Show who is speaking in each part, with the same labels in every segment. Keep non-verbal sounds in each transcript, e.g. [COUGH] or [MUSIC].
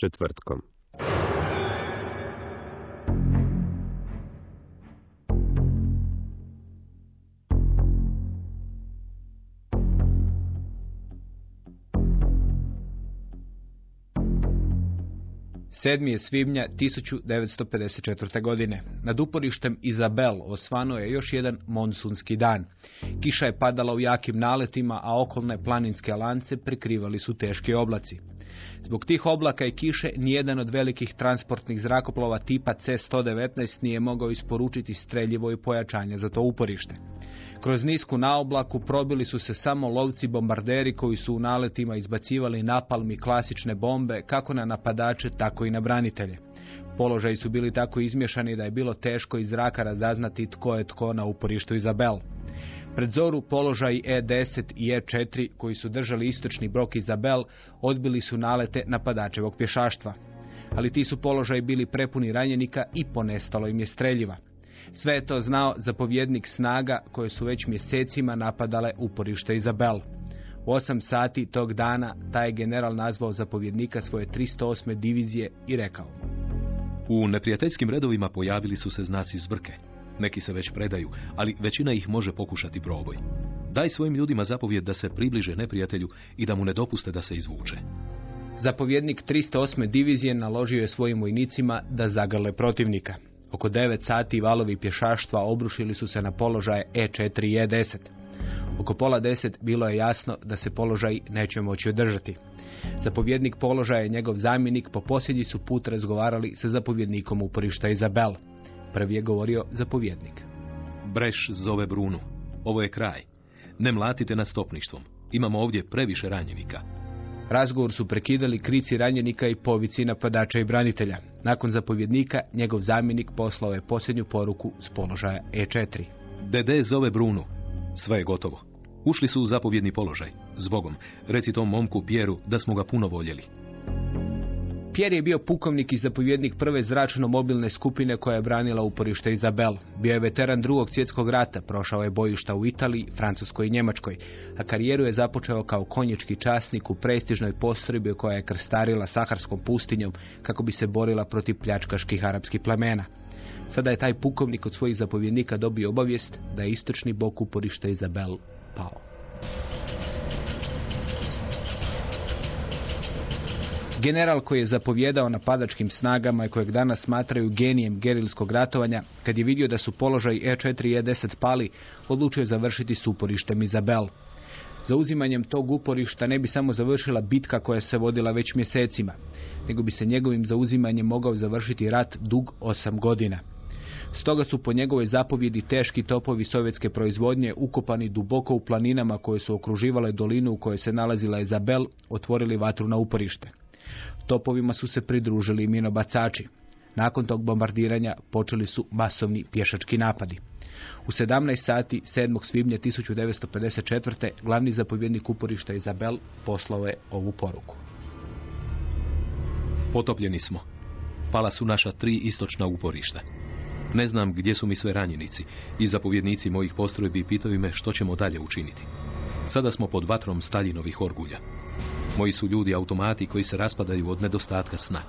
Speaker 1: Četvrtkom.
Speaker 2: Sedmi je svibnja 1954. godine. Nad uporištem Izabel osvano je još jedan monsunski dan. Kiša je padala u jakim naletima, a okolne planinske lance prikrivali su teški oblaci. Zbog tih oblaka i kiše nijedan od velikih transportnih zrakoplova tipa C-119 nije mogao isporučiti streljivo i pojačanje za to uporište. Kroz nisku naoblaku probili su se samo lovci bombarderi koji su u naletima izbacivali napalmi klasične bombe kako na napadače, tako i na branitelje. Položaji su bili tako izmješani da je bilo teško iz zraka razaznati tko je tko na uporištu Izabel. Pred zoru položaj E10 i E4 koji su držali istočni brok Izabel odbili su nalete napadačevog pješaštva. Ali ti su položaji bili prepuni ranjenika i ponestalo im je streljiva. Sve je to znao zapovjednik snaga koje su već mjesecima napadale uporište Izabel. U 8 sati tog dana taj general nazvao zapovjednika svoje 308. divizije i rekao mu.
Speaker 3: U neprijateljskim redovima pojavili su se znaci zbrke. Neki se već predaju, ali većina ih može pokušati proboj. Daj svojim ljudima zapovjed da se približe neprijatelju i da mu ne dopuste da se izvuče.
Speaker 2: Zapovjednik 308. divizije naložio je svojim vojnicima da zagrle protivnika. Oko 9 sati valovi pješaštva obrušili su se na položaje E4 i E10. Oko pola deset bilo je jasno da se položaj neće moći održati. Zapovjednik položaja i njegov zamjenik po posljednji su put razgovarali sa zapovjednikom uporišta Izabel. Prvi je govorio zapovjednik.
Speaker 3: Breš zove Brunu. Ovo je kraj. Ne mlatite nad stopništvom. Imamo ovdje previše ranjenika.
Speaker 2: Razgovor su prekidali krici ranjenika i povici napadača i branitelja. Nakon zapovjednika, njegov zamjenik poslao je posljednju poruku s položaja E E4.
Speaker 3: DD zove Brunu. Sve je gotovo. Ušli su u zapovjedni položaj. Zbogom, reci tom momku Pjeru da smo ga puno voljeli.
Speaker 2: Pierre je bio pukovnik i zapovjednik prve zračno-mobilne skupine koja je branila uporište Izabel. Bio je veteran drugog svjetskog rata, prošao je bojišta u Italiji, Francuskoj i Njemačkoj, a karijeru je započeo kao konjički časnik u prestižnoj postrojbi koja je krstarila Saharskom pustinjom kako bi se borila protiv pljačkaških arapskih plemena. Sada je taj pukovnik od svojih zapovjednika dobio obavijest da je istočni bok uporišta Izabel pao. General koji je zapovjedao napadačkim snagama i kojeg danas smatraju genijem gerilskog ratovanja, kad je vidio da su položaj E4 i E10 pali, odlučio je završiti s uporištem Izabel. Zauzimanjem tog uporišta ne bi samo završila bitka koja se vodila već mjesecima, nego bi se njegovim zauzimanjem mogao završiti rat dug osam godina. Stoga su po njegovoj zapovjedi teški topovi sovjetske proizvodnje ukopani duboko u planinama koje su okruživale dolinu u kojoj se nalazila Izabel, otvorili vatru na uporište. Topovima su se pridružili minobacači. Nakon tog bombardiranja počeli su masovni pješački napadi. U 17 sati 7. svibnja 1954. glavni zapovjednik uporišta Izabel poslao je ovu poruku.
Speaker 3: Potopljeni smo. Pala su naša tri istočna uporišta. Ne znam gdje su mi sve ranjenici i zapovjednici mojih postrojbi pitaju me što ćemo dalje učiniti. Sada smo pod vatrom Staljinovih orgulja. Moji su ljudi automati koji se raspadaju od nedostatka sna.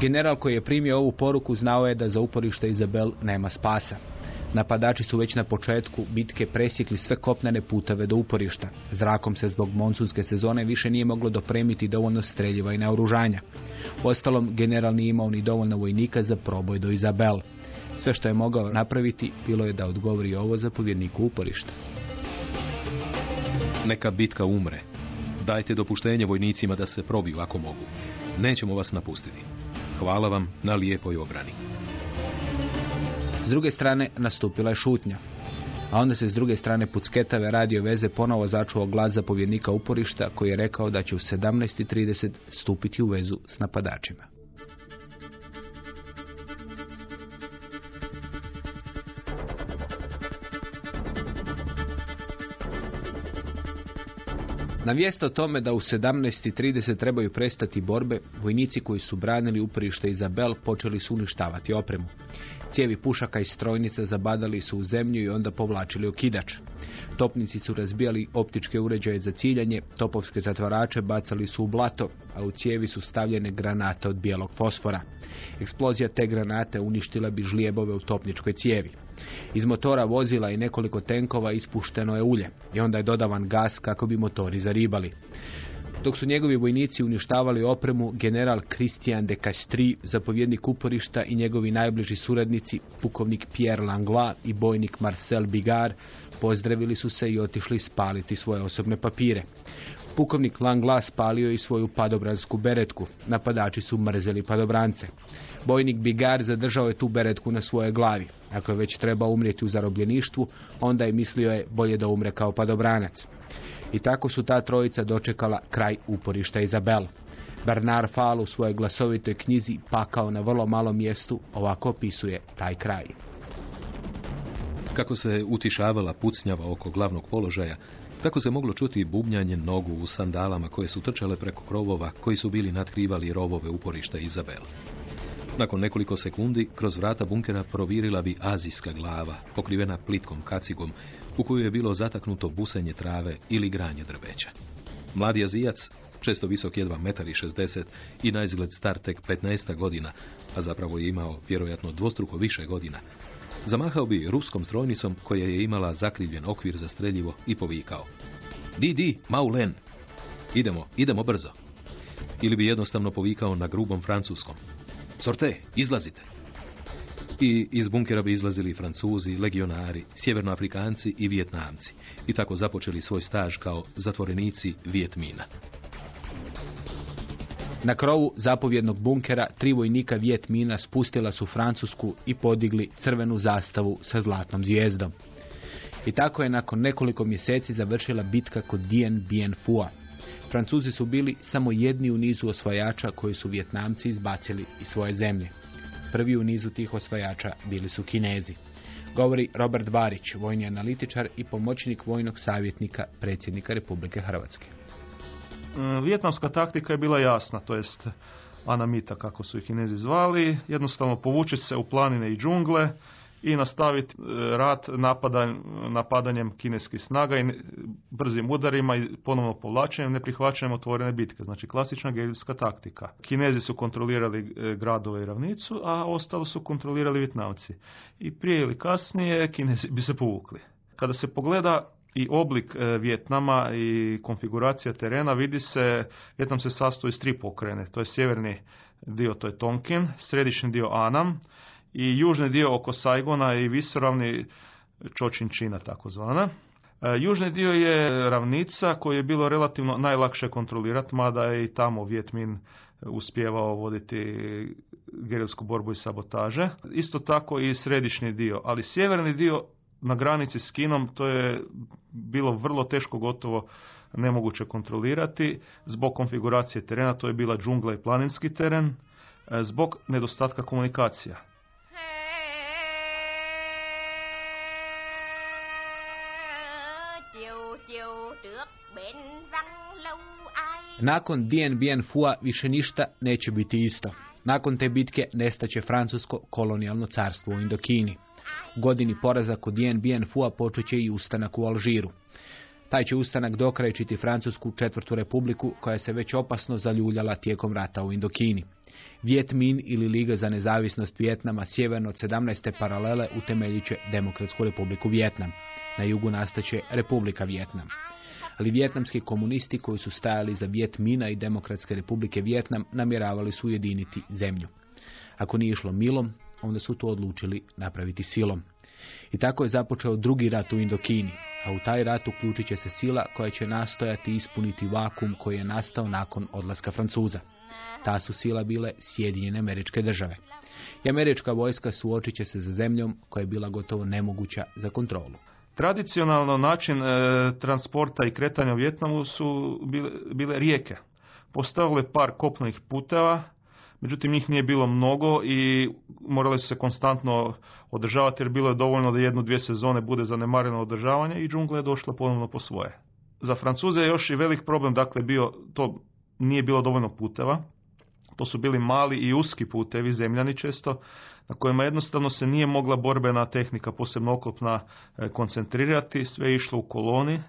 Speaker 2: General koji je primio ovu poruku znao je da za uporište Izabel nema spasa. Napadači su već na početku bitke presjekli sve kopnene puteve do uporišta. Zrakom se zbog monsunske sezone više nije moglo dopremiti dovoljno streljiva i naoružanja. Ostalom, general nije imao ni dovoljno vojnika za proboj do Izabel. Sve što je mogao napraviti bilo je da odgovori ovo zapovjedniku uporišta.
Speaker 3: Neka bitka umre. Dajte dopuštenje vojnicima da se probiju ako mogu. Nećemo vas napustiti. Hvala vam na lijepoj obrani.
Speaker 2: S druge strane nastupila je šutnja. A onda se s druge strane pucketave radio veze ponovo začuo glas zapovjednika uporišta koji je rekao da će u 17.30 stupiti u vezu s napadačima. Na vijest o tome da u 17.30 trebaju prestati borbe, vojnici koji su branili uporište Izabel počeli su uništavati opremu. Cijevi pušaka i strojnica zabadali su u zemlju i onda povlačili okidač. Topnici su razbijali optičke uređaje za ciljanje, topovske zatvarače bacali su u blato, a u cijevi su stavljene granate od bijelog fosfora. Eksplozija te granate uništila bi žlijebove u topničkoj cijevi. Iz motora vozila i nekoliko tenkova ispušteno je ulje i onda je dodavan gas kako bi motori zaribali. Dok su njegovi vojnici uništavali opremu, general Christian de Castries, zapovjednik uporišta i njegovi najbliži suradnici, pukovnik Pierre Langlois i bojnik Marcel Bigard, pozdravili su se i otišli spaliti svoje osobne papire. Pukovnik Langlois spalio i svoju padobransku beretku. Napadači su mrzeli padobrance. Bojnik Bigar zadržao je tu beretku na svojoj glavi. Ako je već trebao umrijeti u zarobljeništvu, onda je mislio je bolje da umre kao padobranac. I tako su ta trojica dočekala kraj uporišta Izabel. Bernard Fall u svojoj glasovitoj knjizi Pakao na vrlo malom mjestu ovako opisuje taj kraj.
Speaker 3: Kako se utišavala pucnjava oko glavnog položaja, tako se moglo čuti bubnjanje nogu u sandalama koje su trčale preko krovova koji su bili natkrivali rovove uporišta Izabel. Nakon nekoliko sekundi, kroz vrata bunkera provirila bi azijska glava, pokrivena plitkom kacigom, u koju je bilo zataknuto busenje trave ili granje drveća. Mladi azijac, često visok jedva metar i 60 i na izgled star tek 15 godina, a zapravo je imao vjerojatno dvostruko više godina, zamahao bi ruskom strojnicom koja je imala zakrivljen okvir za streljivo i povikao. Di, di, Maulen! Idemo, idemo brzo. Ili bi jednostavno povikao na grubom francuskom. Sorte, izlazite. I iz bunkera bi izlazili Francuzi, legionari, sjevernoafrikanci i Vijetnamci. I tako započeli svoj staž kao zatvorenici Vijetmina.
Speaker 2: Na krovu zapovjednog bunkera tri vojnika Vijetmina spustila su Francusku i podigli crvenu zastavu sa zlatnom zvijezdom. I tako je nakon nekoliko mjeseci završila bitka kod Dien Bien Phu. Francuzi su bili samo jedni u nizu osvajača koji su Vjetnamci izbacili iz svoje zemlje. Prvi u nizu tih osvajača bili su Kinezi. Govori Robert Barić, vojni analitičar i pomoćnik vojnog savjetnika predsjednika Republike Hrvatske.
Speaker 4: Vijetnamska taktika je bila jasna, to jest anamita kako su ih Kinezi zvali, jednostavno povući se u planine i džungle i nastaviti e, rat napadanj, napadanjem kineskih snaga i brzim udarima i ponovno povlačenjem, neprihvaćanjem otvorene bitke. Znači klasična gerilska taktika. Kinezi su kontrolirali e, gradove i ravnicu, a ostalo su kontrolirali Vjetnamci. I prije ili kasnije Kinezi bi se povukli. Kada se pogleda i oblik e, Vjetnama i konfiguracija terena vidi se, Vjetnam se sastoji iz tri pokrene. To je sjeverni dio, to je Tonkin, središnji dio Anam i južni dio oko Saigona i visoravni Čočinčina takozvana. E, južni dio je ravnica koju je bilo relativno najlakše kontrolirati, mada je i tamo Vjetmin uspjevao voditi gerilsku borbu i sabotaže. Isto tako i središnji dio, ali sjeverni dio na granici s Kinom to je bilo vrlo teško gotovo nemoguće kontrolirati zbog konfiguracije terena, to je bila džungla i planinski teren, e, zbog nedostatka komunikacija.
Speaker 2: Nakon Dien Bien Phu više ništa neće biti isto. Nakon te bitke nestaće francusko kolonijalno carstvo u Indokini. U godini poraza kod Dien Bien Phu počet će i ustanak u Alžiru. Taj će ustanak dokrajčiti Francusku četvrtu republiku koja se već opasno zaljuljala tijekom rata u Indokini. Viet Minh ili Liga za nezavisnost Vjetnama sjeverno od 17. paralele utemeljit će Demokratsku republiku Vjetnam. Na jugu nastaće Republika Vjetnam. Ali vjetnamski komunisti koji su stajali za Viet Mina i Demokratske republike Vjetnam namjeravali su ujediniti zemlju. Ako nije išlo milom, onda su to odlučili napraviti silom. I tako je započeo drugi rat u Indokini, a u taj rat uključit će se sila koja će nastojati ispuniti vakum koji je nastao nakon odlaska Francuza. Ta su sila bile Sjedinjene američke države. I američka vojska suočit će se za zemljom koja je bila gotovo nemoguća za kontrolu.
Speaker 4: Tradicionalno način e, transporta i kretanja u Vjetnamu su bile, bile rijeke. Postavile par kopnih puteva, međutim njih nije bilo mnogo i morali su se konstantno održavati jer bilo je dovoljno da jednu, dvije sezone bude zanemareno održavanje i džungla je došla ponovno po svoje. Za Francuze je još i velik problem, dakle bio, to nije bilo dovoljno puteva, to su bili mali i uski putevi, zemljani često, na kojima jednostavno se nije mogla borbena tehnika, posebno oklopna, e, koncentrirati, sve išlo u koloni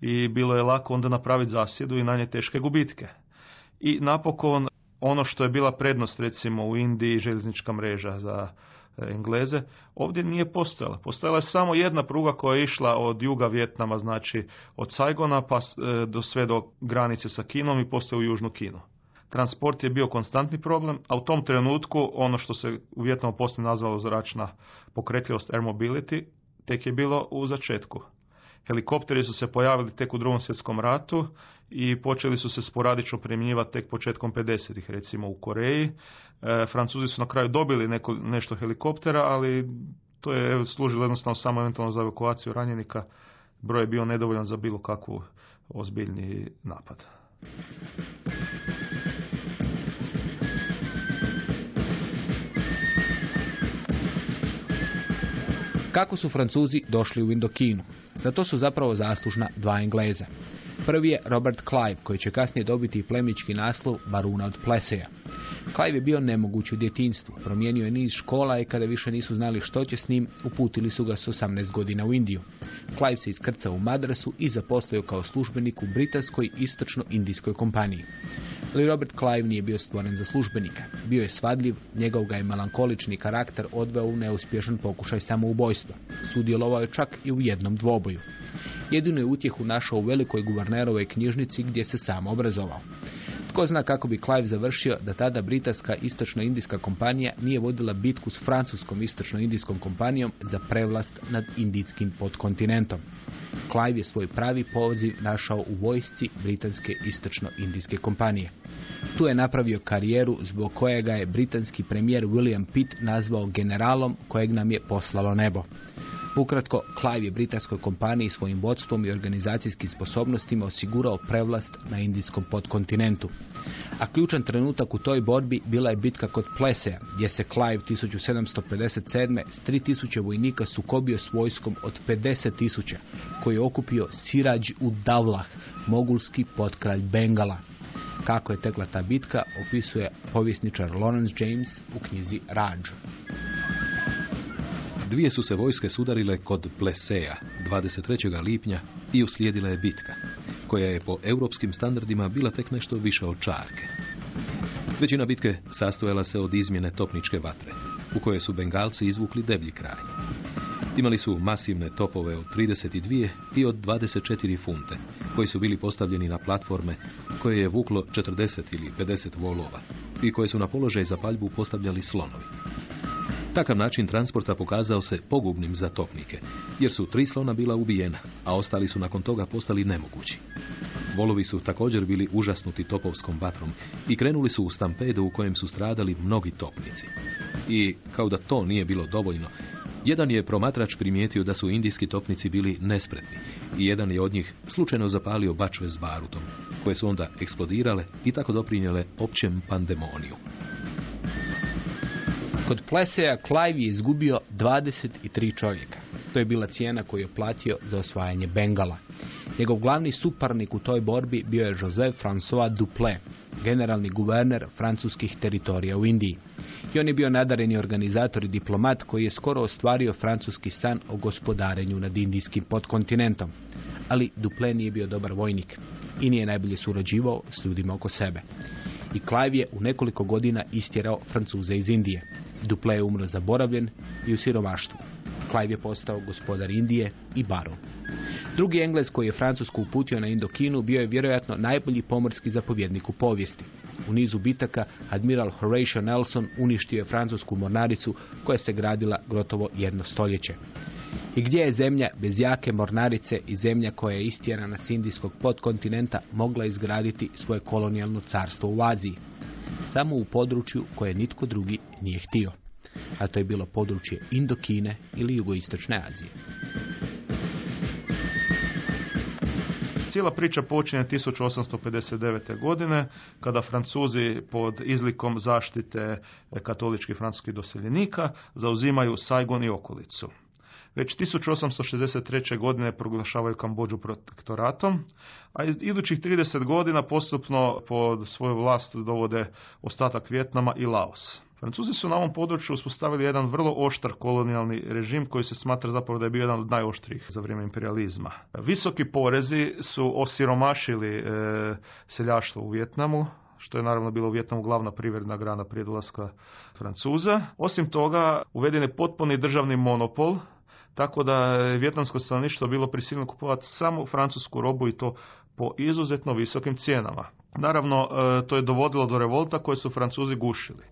Speaker 4: i bilo je lako onda napraviti zasjedu i nanje teške gubitke. I napokon ono što je bila prednost recimo u Indiji željeznička mreža za e, Engleze, ovdje nije postojala. Postojala je samo jedna pruga koja je išla od juga Vjetnama, znači od Saigona pa e, do sve do granice sa Kinom i postoje u Južnu Kinu. Transport je bio konstantni problem, a u tom trenutku ono što se u Vjetnamu poslije nazvalo zračna pokretljivost air mobility, tek je bilo u začetku. Helikopteri su se pojavili tek u drugom svjetskom ratu i počeli su se sporadično primjenjivati tek početkom 50-ih, recimo u Koreji. E, Francuzi su na kraju dobili neko, nešto helikoptera, ali to je služilo jednostavno samo eventualno za evakuaciju ranjenika. Broj je bio nedovoljan za bilo kakvu ozbiljni napad.
Speaker 2: Kako su Francuzi došli u Indokinu? Za to su zapravo zaslužna dva Engleza. Prvi je Robert Clive, koji će kasnije dobiti plemički naslov baruna od Pleseja. Clive je bio nemoguć u djetinstvu, promijenio je niz škola i kada više nisu znali što će s njim, uputili su ga s 18 godina u Indiju. Clive se iskrcao u Madrasu i zaposlio kao službenik u britanskoj istočno-indijskoj kompaniji. Ali Robert Clive nije bio stvoren za službenika. Bio je svadljiv, njegov ga je melankolični karakter odveo u neuspješan pokušaj samoubojstva. Sudjelovao je čak i u jednom dvoboju. Jedinu je utjehu našao u velikoj guvernerovoj knjižnici gdje se sam obrazovao. Tko zna kako bi Clive završio da tada britanska istočno-indijska kompanija nije vodila bitku s francuskom istočno-indijskom kompanijom za prevlast nad indijskim podkontinentom. Clive je svoj pravi poziv našao u vojsci britanske istočno-indijske kompanije. Tu je napravio karijeru zbog kojega je britanski premijer William Pitt nazvao generalom kojeg nam je poslalo nebo. Ukratko, Clive je britanskoj kompaniji svojim vodstvom i organizacijskim sposobnostima osigurao prevlast na indijskom podkontinentu. A ključan trenutak u toj borbi bila je bitka kod Pleseja, gdje se Clive 1757. s 3000 vojnika sukobio s vojskom od 50.000, koji je okupio Sirađ u Davlah, mogulski potkralj Bengala. Kako je tekla ta bitka, opisuje povjesničar Lawrence James u knjizi Raj.
Speaker 3: Dvije su se vojske sudarile kod Pleseja 23. lipnja i uslijedila je bitka, koja je po europskim standardima bila tek nešto više od čarke. Većina bitke sastojala se od izmjene topničke vatre, u kojoj su Bengalci izvukli deblji kraj. Imali su masivne topove od 32 i od 24 funte, koji su bili postavljeni na platforme koje je vuklo 40 ili 50 volova i koje su na položaj za paljbu postavljali slonovi. Takav način transporta pokazao se pogubnim za topnike, jer su tri slona bila ubijena, a ostali su nakon toga postali nemogući. Volovi su također bili užasnuti topovskom vatrom i krenuli su u stampedu u kojem su stradali mnogi topnici. I, kao da to nije bilo dovoljno, jedan je promatrač primijetio da su indijski topnici bili nespretni i jedan je od njih slučajno zapalio bačve s barutom, koje su onda eksplodirale i tako doprinjele općem pandemoniju.
Speaker 2: Kod Pleseja Clive je izgubio 23 čovjeka. To je bila cijena koju je platio za osvajanje Bengala. Njegov glavni suparnik u toj borbi bio je Joseph François Duplé, generalni guverner francuskih teritorija u Indiji. I on je bio nadareni organizator i diplomat koji je skoro ostvario francuski san o gospodarenju nad indijskim podkontinentom. Ali Duplé nije bio dobar vojnik i nije najbolje surađivao s ljudima oko sebe. i Clive je u nekoliko godina istjerao Francuze iz Indije. Duple je umro zaboravljen i u siromaštvu. Clive je postao gospodar Indije i baron. Drugi Englez koji je Francusku uputio na Indokinu bio je vjerojatno najbolji pomorski zapovjednik u povijesti. U nizu bitaka admiral Horatio Nelson uništio je francusku mornaricu koja se gradila gotovo jedno stoljeće. I gdje je zemlja bez jake mornarice i zemlja koja je istjerana s indijskog podkontinenta mogla izgraditi svoje kolonijalno carstvo u Aziji? Samo u području koje nitko drugi nije htio. A to je bilo područje Indokine ili jugoistočne Azije.
Speaker 4: Cijela priča počinje 1859. godine kada Francuzi pod izlikom zaštite katoličkih francuskih doseljenika zauzimaju Saigon i okolicu. Već 1863. godine proglašavaju Kambođu protektoratom, a idućih 30 godina postupno pod svoju vlast dovode ostatak Vjetnama i Laos. Francuzi su na ovom području uspostavili jedan vrlo oštar kolonijalni režim koji se smatra zapravo da je bio jedan od najoštrijih za vrijeme imperializma. Visoki porezi su osiromašili e, seljaštvo u Vjetnamu, što je naravno bilo u Vjetnamu glavna privredna grana prije dolaska Francuza. Osim toga, uveden je potpuni državni monopol tako da je vjetnamsko stanovništvo bilo prisiljeno kupovati samo francusku robu i to po izuzetno visokim cijenama. Naravno, e, to je dovodilo do revolta koje su Francuzi gušili.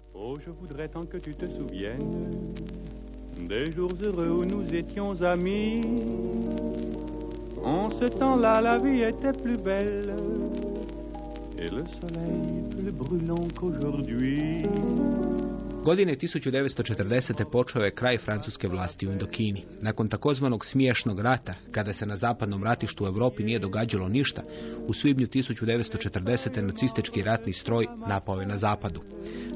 Speaker 5: Et le soleil plus brûlant qu'aujourd'hui.
Speaker 2: Godine 1940. počeo je kraj francuske vlasti u Indokini. Nakon takozvanog smiješnog rata, kada se na zapadnom ratištu u Europi nije događalo ništa, u svibnju 1940. nacistički ratni stroj napao je na zapadu.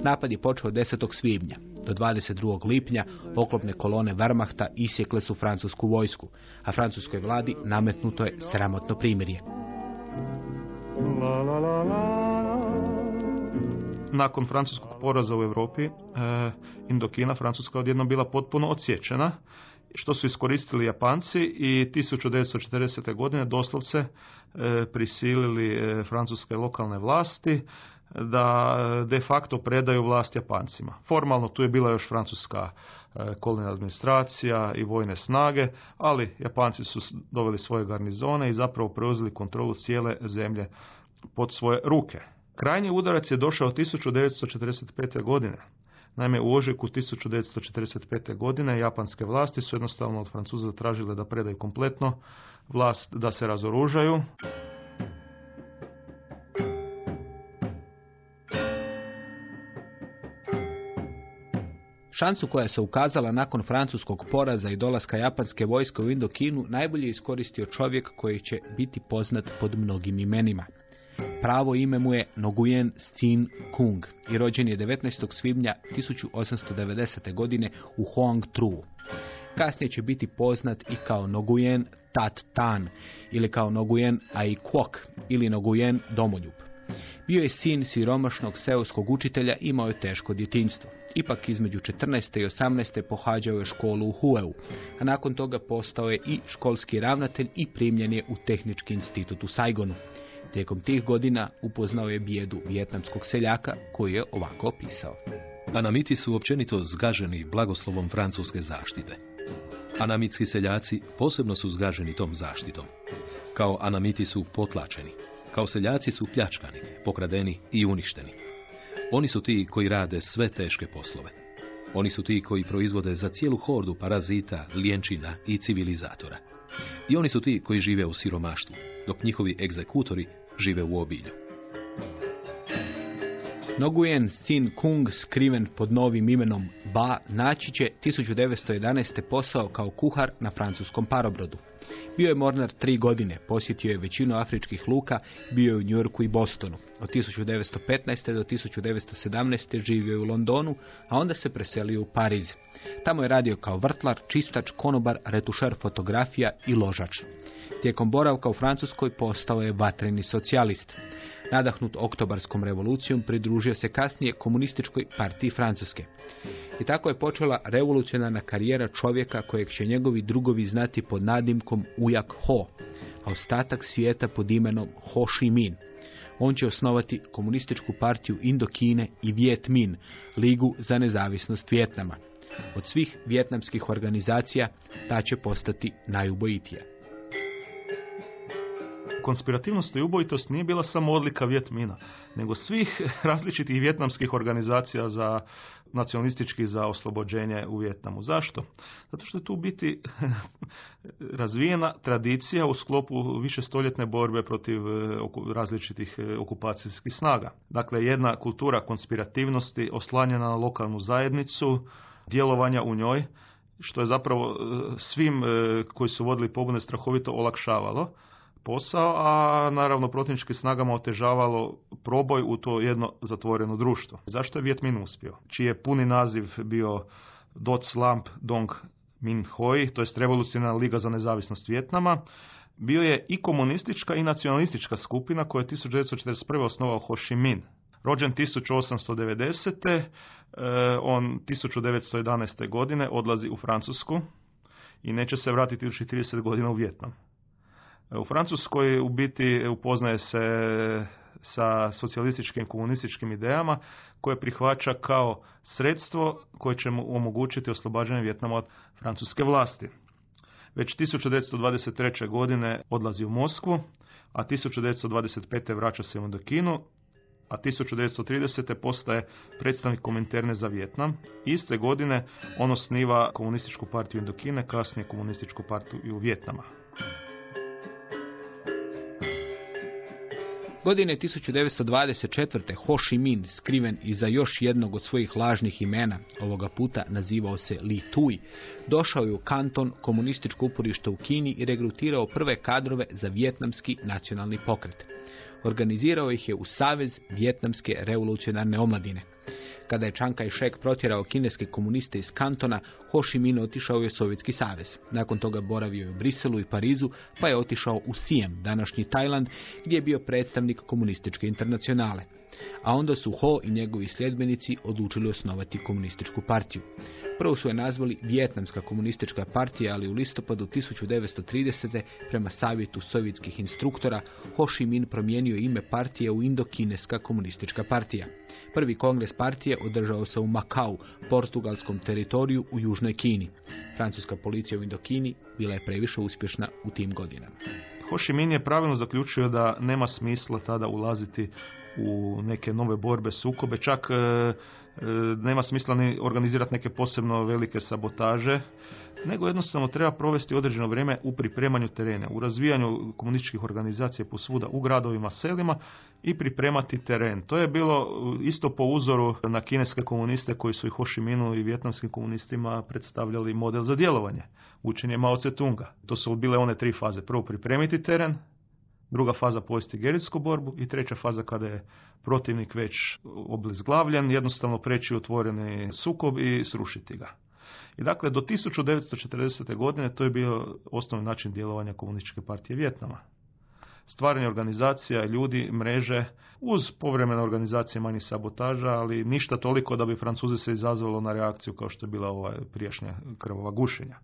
Speaker 2: Napad je počeo 10. svibnja. Do 22. lipnja oklopne kolone Wehrmachta isjekle su francusku vojsku, a francuskoj vladi nametnuto je sramotno primirje.
Speaker 5: La la la.
Speaker 4: Nakon francuskog poraza u Europi, e, Indokina, Francuska odjednom bila potpuno odsječena, što su iskoristili Japanci i 1940. godine doslovce e, prisilili e, francuske lokalne vlasti da de facto predaju vlast Japancima. Formalno tu je bila još francuska kolonijna administracija i vojne snage, ali Japanci su doveli svoje garnizone i zapravo preuzeli kontrolu cijele zemlje pod svoje ruke. Krajnji udarac je došao 1945. godine. Naime, u ožujku 1945. godine japanske vlasti su jednostavno od Francuza tražile da predaju kompletno vlast da se razoružaju.
Speaker 2: Šansu koja se ukazala nakon francuskog poraza i dolaska japanske vojske u Indokinu najbolje iskoristio čovjek koji će biti poznat pod mnogim imenima. Pravo ime mu je Noguyen Sin Kung i rođen je 19. svibnja 1890. godine u Hoang Tru. Kasnije će biti poznat i kao Noguyen Tat Tan ili kao Noguyen Ai Kwok ili Noguyen Domoljub. Bio je sin siromašnog seoskog učitelja i imao je teško djetinjstvo. Ipak između 14. i 18. pohađao je školu u Hueu, a nakon toga postao je i školski ravnatelj i primljen je u Tehnički institut u Saigonu. Tijekom tih godina upoznao je bijedu vjetnamskog seljaka koji je ovako opisao.
Speaker 3: Anamiti su općenito zgaženi blagoslovom francuske zaštite. Anamitski seljaci posebno su zgaženi tom zaštitom. Kao anamiti su potlačeni. Kao seljaci su pljačkani, pokradeni i uništeni. Oni su ti koji rade sve teške poslove. Oni su ti koji proizvode za cijelu hordu parazita, lijenčina i civilizatora. I oni su ti koji žive u siromaštvu, dok njihovi egzekutori žive u obilju.
Speaker 2: Noguyen sin Kung, skriven pod novim imenom Ba, naći će 1911. posao kao kuhar na francuskom parobrodu. Bio je mornar tri godine, posjetio je većinu afričkih luka, bio je u Njorku i Bostonu. Od 1915. do 1917. živio je u Londonu, a onda se preselio u Pariz. Tamo je radio kao vrtlar, čistač, konobar, retušer fotografija i ložač. Tijekom boravka u Francuskoj postao je vatreni socijalist. Nadahnut oktobarskom revolucijom pridružio se kasnije komunističkoj partiji Francuske. I tako je počela revolucionarna karijera čovjeka kojeg će njegovi drugovi znati pod nadimkom Ujak Ho, a ostatak svijeta pod imenom Ho Chi Minh. On će osnovati komunističku partiju Indokine i Viet Minh, Ligu za nezavisnost Vjetnama. Od svih vjetnamskih organizacija ta će postati najubojitija.
Speaker 4: Konspirativnost i ubojitost nije bila samo odlika Vjetmina, nego svih [LAUGHS] različitih vjetnamskih organizacija za nacionalistički za oslobođenje u Vjetnamu. Zašto? Zato što je tu biti [LAUGHS] razvijena tradicija u sklopu više stoljetne borbe protiv e, različitih e, okupacijskih snaga. Dakle, jedna kultura konspirativnosti oslanjena na lokalnu zajednicu, djelovanja u njoj, što je zapravo e, svim koji su vodili pobune strahovito olakšavalo posao, a naravno protivničkim snagama otežavalo proboj u to jedno zatvoreno društvo. Zašto je Viet Minh uspio? Čiji je puni naziv bio Dot Slamp Dong Min Hoi, to je revolucionarna liga za nezavisnost Vjetnama, bio je i komunistička i nacionalistička skupina koja je 1941. osnovao Ho Chi Minh. Rođen 1890. Eh, on 1911. godine odlazi u Francusku i neće se vratiti još 30 godina u Vjetnam. U Francuskoj u biti upoznaje se sa socijalističkim i komunističkim idejama koje prihvaća kao sredstvo koje će mu omogućiti oslobađanje Vjetnama od francuske vlasti. Već 1923. godine odlazi u Moskvu, a 1925. vraća se u Indokinu, a 1930. postaje predstavnik Kominterne za Vjetnam. Iste godine on osniva komunističku partiju Indokine, kasnije komunističku partiju u Vjetnama.
Speaker 2: Godine 1924. Ho Chi Minh, skriven iza još jednog od svojih lažnih imena, ovoga puta nazivao se Li Tui, došao je u kanton komunističko uporište u Kini i regrutirao prve kadrove za vjetnamski nacionalni pokret. Organizirao ih je u Savez vjetnamske revolucionarne omladine. Kada je Chiang Kai-shek protjerao kineske komuniste iz kantona, Ho Chi Minh otišao je u Sovjetski savez. Nakon toga boravio je u Briselu i Parizu, pa je otišao u Sijem, današnji Tajland, gdje je bio predstavnik komunističke internacionale. A onda su Ho i njegovi sljedbenici odlučili osnovati komunističku partiju. Prvo su je nazvali Vjetnamska komunistička partija, ali u listopadu 1930. prema savjetu sovjetskih instruktora Ho Chi Minh promijenio ime partije u Indokineska komunistička partija. Prvi kongres partije održao se u Makau, portugalskom teritoriju u Južnoj Kini. Francuska policija u Indokini bila je previše uspješna u tim godinama.
Speaker 4: Ho Chi Minh je pravilno zaključio da nema smisla tada ulaziti u neke nove borbe, sukobe, čak e, e, nema smisla ni organizirati neke posebno velike sabotaže, nego jednostavno treba provesti određeno vrijeme u pripremanju terena, u razvijanju komunističkih organizacija posvuda u gradovima, selima i pripremati teren. To je bilo isto po uzoru na kineske komuniste koji su i Ho Chi Minhu i vjetnamskim komunistima predstavljali model za djelovanje, učenje Mao Tse-tunga. To su bile one tri faze. Prvo pripremiti teren, druga faza povesti gerilsku borbu i treća faza kada je protivnik već oblizglavljen, jednostavno preći u otvoreni sukob i srušiti ga. I dakle, do 1940. godine to je bio osnovni način djelovanja komunističke partije Vjetnama. Stvaranje organizacija, ljudi, mreže, uz povremene organizacije manjih sabotaža, ali ništa toliko da bi Francuzi se izazvalo na reakciju kao što je bila ova prijašnja krvova gušenja.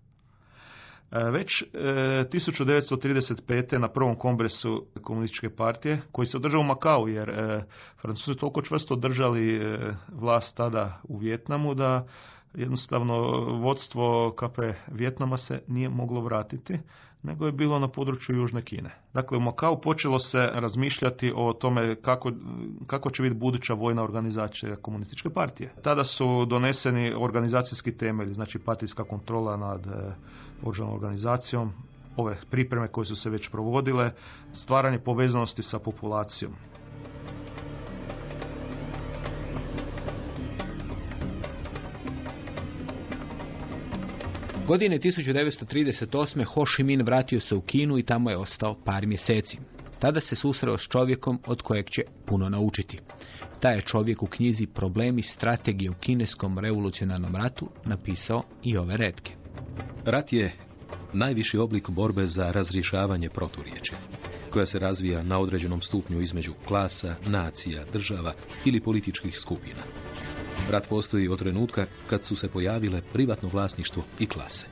Speaker 4: E, već 1935. E, na prvom kongresu komunističke partije, koji se održao u Makau, jer e, Francuzi toliko čvrsto držali vlast tada u Vjetnamu da jednostavno vodstvo KP Vjetnama se nije moglo vratiti, nego je bilo na području Južne Kine. Dakle, u Makau počelo se razmišljati o tome kako, kako će biti buduća vojna organizacija komunističke partije. Tada su doneseni organizacijski temelji, znači partijska kontrola nad e, oružanom organizacijom, ove pripreme koje su se već provodile, stvaranje povezanosti sa populacijom.
Speaker 2: Godine 1938. Ho Chi Minh vratio se u Kinu i tamo je ostao par mjeseci. Tada se susreo s čovjekom od kojeg će puno naučiti. Taj je čovjek u knjizi Problemi strategije u kineskom revolucionarnom ratu napisao i ove redke.
Speaker 3: Rat je najviši oblik borbe za razrješavanje proturječe, koja se razvija na određenom stupnju između klasa, nacija, država ili političkih skupina. Rat postoji od trenutka kad su se pojavile privatno vlasništvo i klase.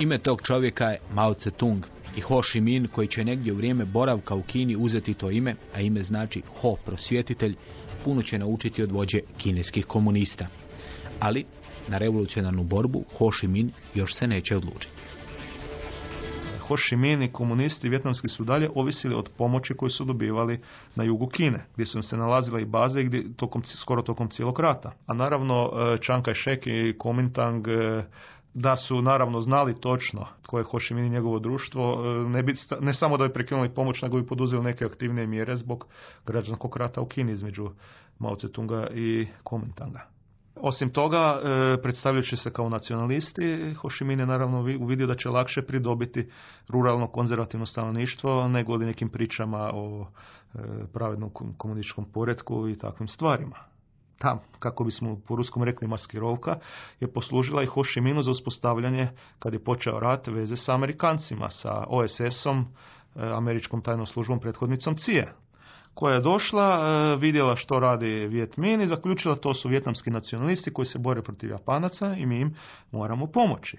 Speaker 2: Ime tog čovjeka je Mao Tse-tung. I Ho Chi Minh koji će negdje u vrijeme boravka u Kini uzeti to ime, a ime znači Ho prosvjetitelj, puno će naučiti od vođe kineskih komunista. Ali na revolucionarnu borbu Ho Chi Minh još se neće odlučiti.
Speaker 4: Ho Chi Minh i komunisti vjetnamski su dalje ovisili od pomoći koju su dobivali na jugu Kine, gdje su im se nalazile i baze gdje, tokom, skoro tokom cijelog rata. A naravno e, Chiang Kai-shek i Kuomintang e, da su naravno znali točno tko je Ho Chi Minh i njegovo društvo, e, ne, bi, ne samo da bi prekinuli pomoć, nego bi poduzeli neke aktivnije mjere zbog građanskog rata u Kini između Mao Tse-tunga i Kuomintanga. Osim toga, e, predstavljajući se kao nacionalisti, Ho Chi Minh je naravno uvidio da će lakše pridobiti ruralno konzervativno stanovništvo nego nekim pričama o e, pravednom komunističkom poredku i takvim stvarima. Ta, kako bismo po ruskom rekli maskirovka, je poslužila i Ho Chi Minhu za uspostavljanje, kad je počeo rat, veze sa Amerikancima, sa OSS-om, e, američkom tajnom službom prethodnicom CIA koja je došla, e, vidjela što radi Viet Minh i zaključila to su vjetnamski nacionalisti koji se bore protiv Japanaca i mi im moramo pomoći.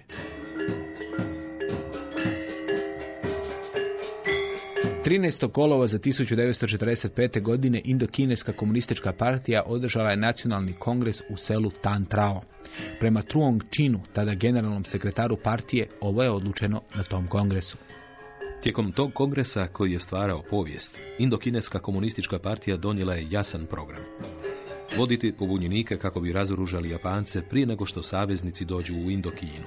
Speaker 2: Trinaest kolova za 1945. godine Indokineska komunistička partija održala je nacionalni kongres u selu Tan Trao. Prema Truong Chinu, tada generalnom sekretaru partije, ovo je odlučeno na tom kongresu.
Speaker 3: Tijekom tog kongresa koji je stvarao povijest, Indokineska komunistička partija donijela je jasan program. Voditi pobunjenike kako bi razoružali Japance prije nego što saveznici dođu u Indokinu.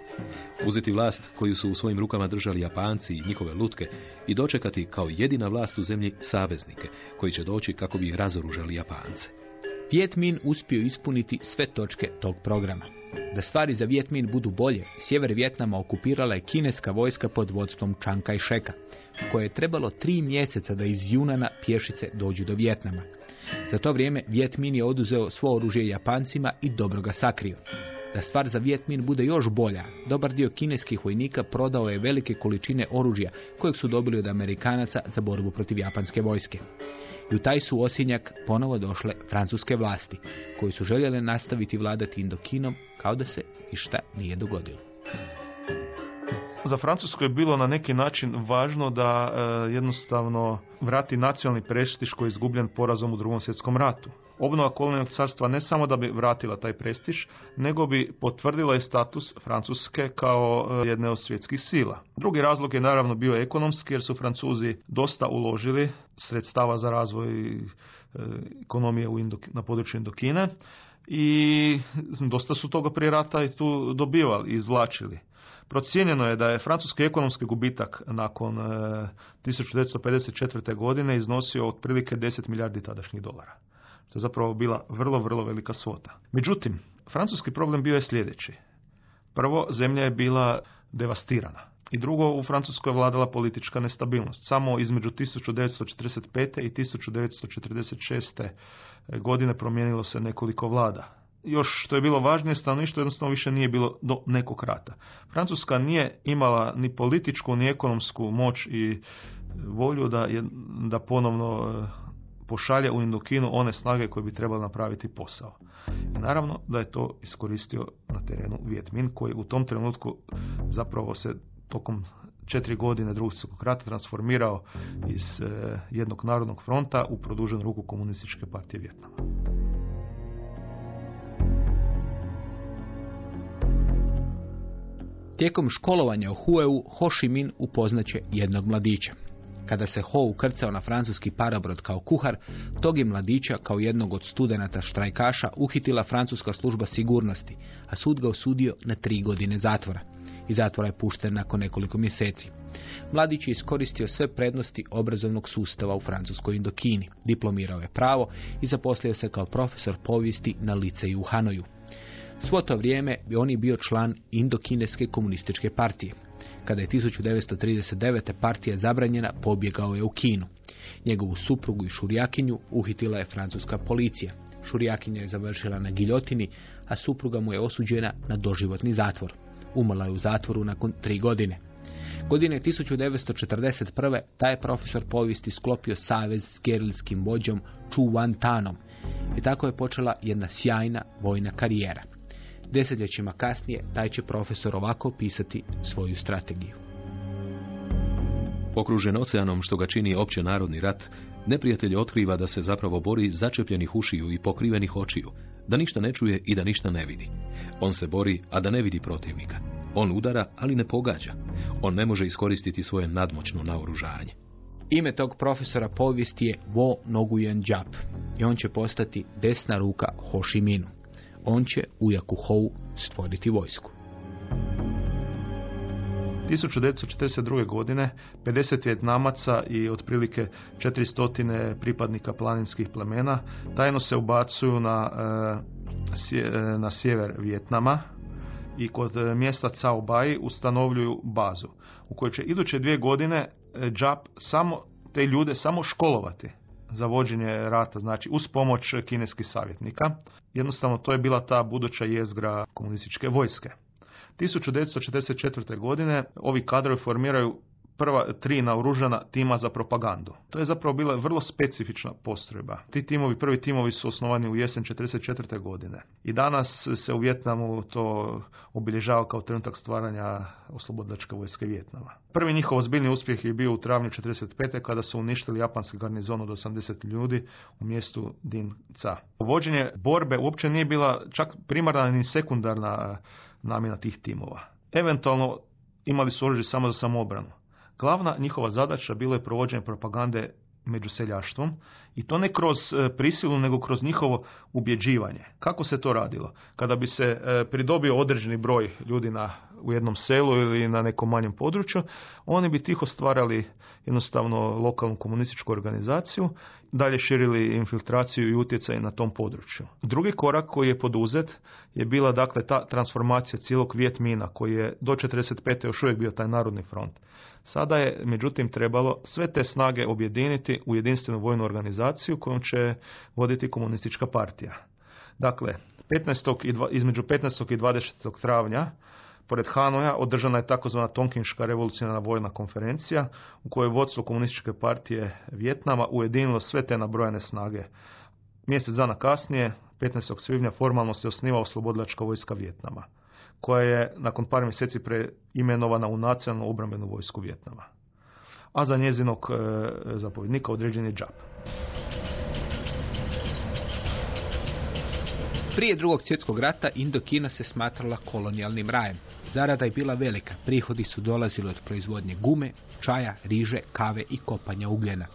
Speaker 3: Uzeti vlast koju su u svojim rukama držali Japanci i njihove lutke i dočekati kao jedina vlast u zemlji saveznike koji će doći kako bi razoružali Japance.
Speaker 2: Viet Minh uspio ispuniti sve točke tog programa. Da stvari za Viet Minh budu bolje, sjever Vjetnama okupirala je kineska vojska pod vodstvom Chiang Kai-sheka, koje je trebalo tri mjeseca da iz Junana pješice dođu do Vjetnama. Za to vrijeme Viet Minh je oduzeo svo oružje Japancima i dobro ga sakrio. Da stvar za Viet Minh bude još bolja, dobar dio kineskih vojnika prodao je velike količine oružja kojeg su dobili od Amerikanaca za borbu protiv japanske vojske. I u taj su osinjak ponovo došle francuske vlasti, koji su željele nastaviti vladati Indokinom kao da se ništa nije dogodilo.
Speaker 4: Za Francusku je bilo na neki način važno da e, jednostavno vrati nacionalni prestiž koji je izgubljen porazom u drugom svjetskom ratu. Obnova kolonijalnog carstva ne samo da bi vratila taj prestiž, nego bi potvrdila i status Francuske kao e, jedne od svjetskih sila. Drugi razlog je naravno bio ekonomski jer su Francuzi dosta uložili sredstava za razvoj e, ekonomije u na području Indokine i dosta su toga prije rata i tu dobivali, izvlačili. Procijenjeno je da je francuski ekonomski gubitak nakon 1954. E, godine iznosio otprilike 10 milijardi tadašnjih dolara. To je zapravo bila vrlo, vrlo velika svota. Međutim, francuski problem bio je sljedeći. Prvo, zemlja je bila devastirana. I drugo, u Francuskoj je vladala politička nestabilnost. Samo između 1945. i 1946. godine promijenilo se nekoliko vlada još što je bilo važnije, stanovništvo jednostavno više nije bilo do nekog rata. Francuska nije imala ni političku ni ekonomsku moć i volju da, je, da ponovno pošalje u Indokinu one snage koje bi trebali napraviti posao. Naravno da je to iskoristio na terenu Viet Minh koji u tom trenutku zapravo se tokom četiri godine drugog svjetskog rata transformirao iz e, jednog narodnog fronta u produženu ruku komunističke partije Vjetnama.
Speaker 2: Tijekom školovanja u Hueu, Ho Chi Minh upoznaće jednog mladića. Kada se Ho ukrcao na francuski parabrod kao kuhar, tog je mladića kao jednog od studenata štrajkaša uhitila francuska služba sigurnosti, a sud ga osudio na tri godine zatvora. I zatvora je pušten nakon nekoliko mjeseci. Mladić je iskoristio sve prednosti obrazovnog sustava u francuskoj Indokini, diplomirao je pravo i zaposlio se kao profesor povijesti na liceju u Hanoju. Svo to vrijeme bi on je bio član Indokineske komunističke partije. Kada je 1939. partija zabranjena, pobjegao je u Kinu. Njegovu suprugu i šurjakinju uhitila je francuska policija. Šurjakinja je završila na giljotini, a supruga mu je osuđena na doživotni zatvor. Umrla je u zatvoru nakon tri godine. Godine 1941. taj je profesor povijesti sklopio savez s gerilskim vođom Chu Wan Tanom i tako je počela jedna sjajna vojna karijera. Desetljećima kasnije taj će profesor ovako pisati svoju strategiju.
Speaker 3: Okružen oceanom što ga čini opće narodni rat, neprijatelj otkriva da se zapravo bori začepljenih ušiju i pokrivenih očiju, da ništa ne čuje i da ništa ne vidi. On se bori, a da ne vidi protivnika. On udara, ali ne pogađa. On ne može iskoristiti svoje nadmoćno naoružanje.
Speaker 2: Ime tog profesora povijesti je Wo Noguyen Jap i on će postati desna ruka Ho Chi Minu. On će u Jakuhou stvoriti vojsku.
Speaker 4: 1942. godine 50 vjetnamaca i otprilike 400 pripadnika planinskih plemena tajno se ubacuju na, e, e, na sjever Vjetnama i kod e, mjesta Cao Bai ustanovljuju bazu u kojoj će iduće dvije godine Džap samo te ljude samo školovati za vođenje rata, znači uz pomoć kineskih savjetnika. Jednostavno to je bila ta buduća jezgra komunističke vojske. 1944. godine ovi kadrovi formiraju prva tri naoružana tima za propagandu. To je zapravo bila vrlo specifična postrojba. Ti timovi, prvi timovi su osnovani u jesen 1944. godine. I danas se u Vjetnamu to obilježava kao trenutak stvaranja oslobodilačke vojske Vjetnama. Prvi njihov ozbiljni uspjeh je bio u travnju 1945. kada su uništili japanski garnizon od 80 ljudi u mjestu Din Ca. Vođenje borbe uopće nije bila čak primarna ni sekundarna namjena tih timova. Eventualno imali su oružje samo za samoobranu. Glavna njihova zadaća bilo je provođenje propagande među seljaštvom i to ne kroz e, prisilu nego kroz njihovo ubjeđivanje. Kako se to radilo? Kada bi se e, pridobio određeni broj ljudi na, u jednom selu ili na nekom manjem području, oni bi tiho stvarali jednostavno lokalnu komunističku organizaciju, dalje širili infiltraciju i utjecaj na tom području. Drugi korak koji je poduzet je bila dakle ta transformacija cijelog Vjetmina koji je do 45. još uvijek bio taj narodni front. Sada je, međutim, trebalo sve te snage objediniti u jedinstvenu vojnu organizaciju kojom će voditi komunistička partija. Dakle, 15. I dva, između 15. i 20. travnja Pored Hanoja održana je takozvana Tonkinška revolucionarna vojna konferencija u kojoj je vodstvo komunističke partije Vjetnama ujedinilo sve te nabrojene snage. Mjesec dana kasnije, 15. svibnja, formalno se osniva oslobodilačka vojska Vjetnama koja je nakon par mjeseci preimenovana u nacionalnu obrambenu vojsku Vjetnama. A za njezinog e, zapovjednika određen je džap.
Speaker 2: Prije drugog svjetskog rata Indokina se smatrala kolonijalnim rajem. Zarada je bila velika, prihodi su dolazili od proizvodnje gume, čaja, riže, kave i kopanja ugljena.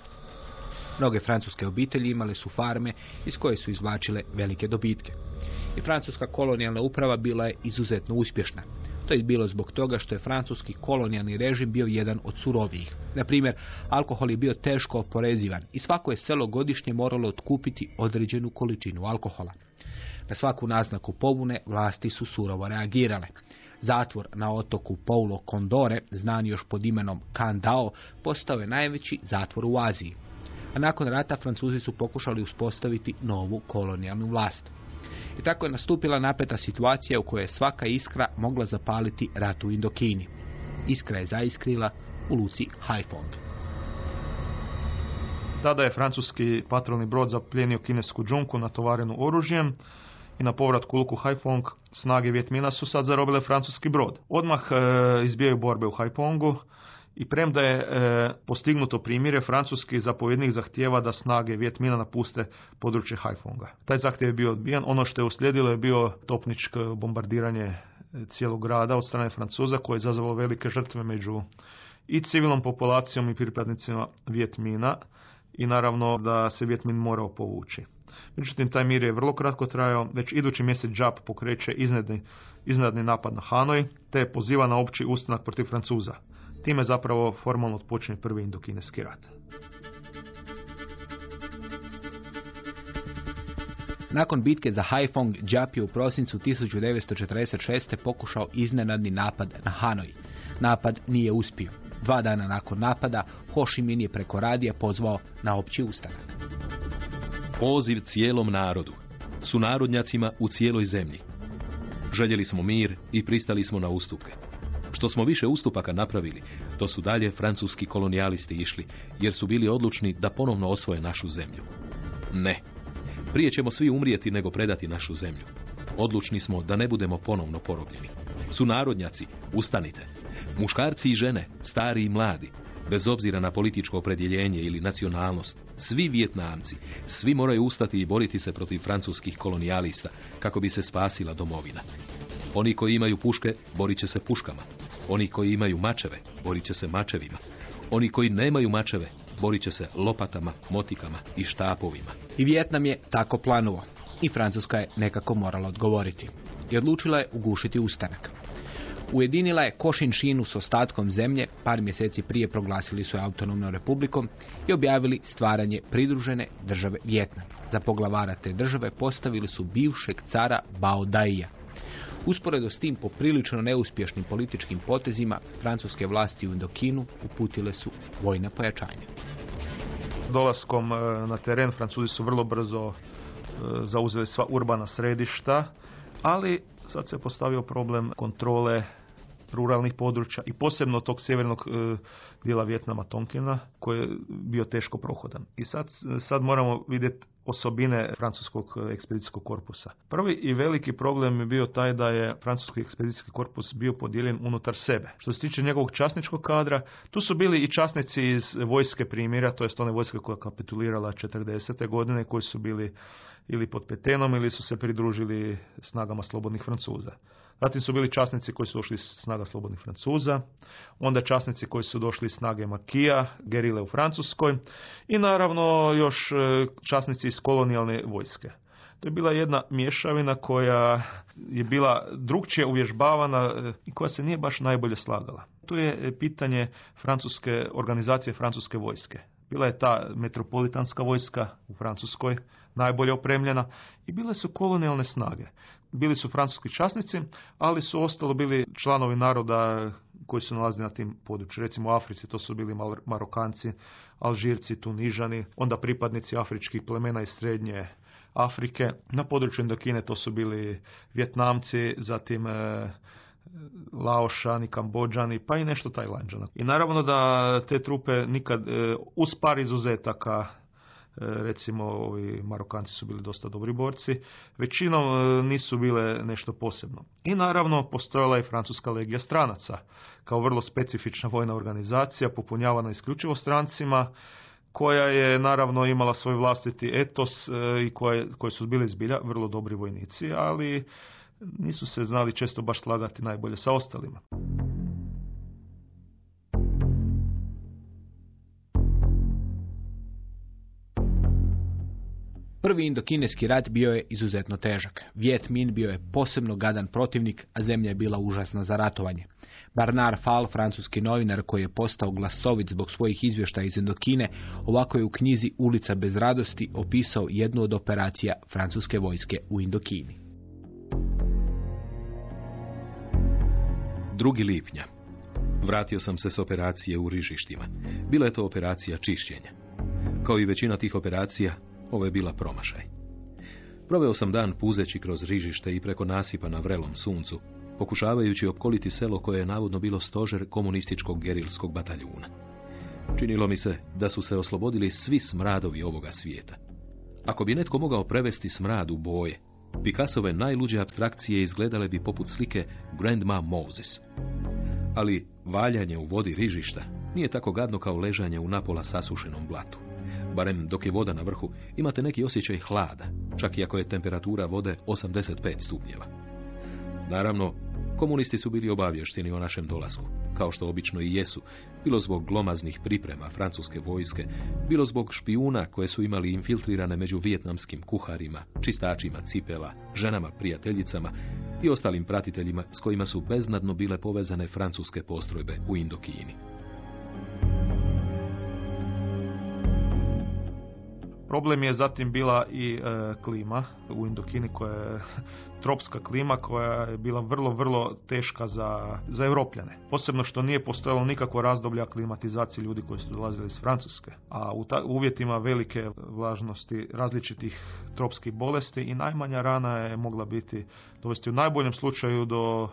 Speaker 2: Mnoge francuske obitelji imale su farme iz koje su izvlačile velike dobitke. I francuska kolonijalna uprava bila je izuzetno uspješna. To je bilo zbog toga što je francuski kolonijalni režim bio jedan od surovijih. Na primjer, alkohol je bio teško oporezivan i svako je selo godišnje moralo otkupiti određenu količinu alkohola. Na svaku naznaku pobune vlasti su surovo reagirale. Zatvor na otoku Paulo Condore, znan još pod imenom Kandao, postao je najveći zatvor u Aziji a nakon rata Francuzi su pokušali uspostaviti novu kolonijalnu vlast. I tako je nastupila napeta situacija u kojoj je svaka iskra mogla zapaliti rat u Indokini. Iskra je zaiskrila u luci Haiphong.
Speaker 4: Tada je francuski patrolni brod zapljenio kinesku džunku natovarenu oružjem i na povratku luku Haiphong snage Vjetmina su sad zarobile francuski brod. Odmah e, izbijaju borbe u Haiphongu i premda je e, postignuto primjere, francuski zapovjednik zahtijeva da snage Vjetmina napuste područje Haifonga. Taj zahtjev je bio odbijen. Ono što je uslijedilo je bio topničko bombardiranje e, cijelog grada od strane Francuza koje je izazvalo velike žrtve među i civilnom populacijom i pripadnicima Vjetmina i naravno da se Vjetmin morao povući. Međutim, taj mir je vrlo kratko trajao, već idući mjesec Džap pokreće iznadni napad na Hanoj, te poziva na opći ustanak protiv Francuza. Time zapravo formalno odpočne prvi indokineski rat.
Speaker 2: Nakon bitke za Haiphong, Džap je u prosincu 1946. pokušao iznenadni napad na Hanoj. Napad nije uspio. Dva dana nakon napada, Ho Chi Minh je preko radija pozvao na opći ustanak.
Speaker 3: Poziv cijelom narodu, su narodnjacima u cijeloj zemlji. Željeli smo mir i pristali smo na ustupke. Što smo više ustupaka napravili, to su dalje francuski kolonijalisti išli, jer su bili odlučni da ponovno osvoje našu zemlju. Ne. Prije ćemo svi umrijeti nego predati našu zemlju. Odlučni smo da ne budemo ponovno porobljeni. Su narodnjaci, ustanite. Muškarci i žene, stari i mladi. Bez obzira na političko opredjeljenje ili nacionalnost, svi Vjetnamci, svi moraju ustati i boriti se protiv francuskih kolonijalista kako bi se spasila domovina. Oni koji imaju puške, borit će se puškama. Oni koji imaju mačeve, borit će se mačevima. Oni koji nemaju mačeve, borit će se lopatama, motikama i štapovima.
Speaker 2: I Vjetnam je tako planuo. I Francuska je nekako morala odgovoriti. I odlučila je ugušiti ustanak. Ujedinila je Košinšinu s ostatkom zemlje, par mjeseci prije proglasili su je autonomnom republikom i objavili stvaranje pridružene države Vjetnam. Za poglavara te države postavili su bivšeg cara Bao Daija. Usporedo s tim poprilično neuspješnim političkim potezima, francuske vlasti u Indokinu uputile su vojna pojačanja.
Speaker 4: Dolaskom e, na teren Francuzi su vrlo brzo e, zauzeli sva urbana središta, ali sad se postavio problem kontrole ruralnih područja i posebno tog sjevernog e, dijela Vjetnama Tonkina koji je bio teško prohodan. I sad, sad moramo vidjeti osobine francuskog ekspedicijskog korpusa. Prvi i veliki problem je bio taj da je francuski ekspedicijski korpus bio podijeljen unutar sebe. Što se tiče njegovog časničkog kadra, tu su bili i časnici iz vojske primjera, to jest one vojske koja kapitulirala 40. godine, koji su bili ili pod petenom ili su se pridružili snagama slobodnih Francuza. Zatim su bili časnici koji su došli iz snaga slobodnih Francuza, onda časnici koji su došli iz snage Makija, gerile u Francuskoj i naravno još e, časnici iz kolonijalne vojske. To je bila jedna mješavina koja je bila drugčije uvježbavana e, i koja se nije baš najbolje slagala. Tu je e, pitanje francuske organizacije francuske vojske. Bila je ta metropolitanska vojska u Francuskoj, najbolje opremljena, i bile su kolonijalne snage. Bili su francuski časnici, ali su ostalo bili članovi naroda koji su nalazili na tim području. Recimo u Africi to su bili Marokanci, Alžirci, Tunižani, onda pripadnici afričkih plemena iz srednje Afrike. Na području Indokine to su bili Vjetnamci, zatim e, Laošani, Kambođani, pa i nešto Tajlanđana. I naravno da te trupe nikad, e, uz par izuzetaka, e, recimo ovi Marokanci su bili dosta dobri borci, većinom e, nisu bile nešto posebno. I naravno postojala je Francuska legija stranaca, kao vrlo specifična vojna organizacija, popunjavana isključivo strancima, koja je naravno imala svoj vlastiti etos i koje, koji su bili zbilja vrlo dobri vojnici, ali nisu se znali često baš slagati najbolje sa ostalima.
Speaker 2: Prvi indokineski rat bio je izuzetno težak. Viet Min bio je posebno gadan protivnik, a zemlja je bila užasna za ratovanje. Bernard Fall, francuski novinar koji je postao glasovit zbog svojih izvještaja iz Indokine, ovako je u knjizi Ulica bez radosti opisao jednu od operacija francuske vojske u Indokini.
Speaker 3: 2. lipnja. Vratio sam se s operacije u rižištima. Bila je to operacija čišćenja. Kao i većina tih operacija, ovo je bila promašaj. Proveo sam dan puzeći kroz rižište i preko nasipa na vrelom suncu, pokušavajući opkoliti selo koje je navodno bilo stožer komunističkog gerilskog bataljuna. Činilo mi se da su se oslobodili svi smradovi ovoga svijeta. Ako bi netko mogao prevesti smrad u boje, Picassove najluđe abstrakcije izgledale bi poput slike Grandma Moses. Ali valjanje u vodi rižišta nije tako gadno kao ležanje u napola sasušenom blatu. Barem dok je voda na vrhu, imate neki osjećaj hlada, čak i ako je temperatura vode 85 stupnjeva. Naravno, Komunisti su bili obavješteni o našem dolasku, kao što obično i jesu, bilo zbog glomaznih priprema francuske vojske, bilo zbog špijuna koje su imali infiltrirane među vijetnamskim kuharima, čistačima cipela, ženama prijateljicama i ostalim pratiteljima s kojima su beznadno bile povezane francuske postrojbe u Indokini.
Speaker 4: Problem je zatim bila i e, klima u Indokini koja je [LAUGHS] tropska klima koja je bila vrlo, vrlo teška za, za Europljane. Posebno što nije postojalo nikakvo razdoblje aklimatizacije ljudi koji su dolazili iz Francuske. A u uvjetima velike vlažnosti različitih tropskih bolesti i najmanja rana je mogla biti dovesti u najboljem slučaju do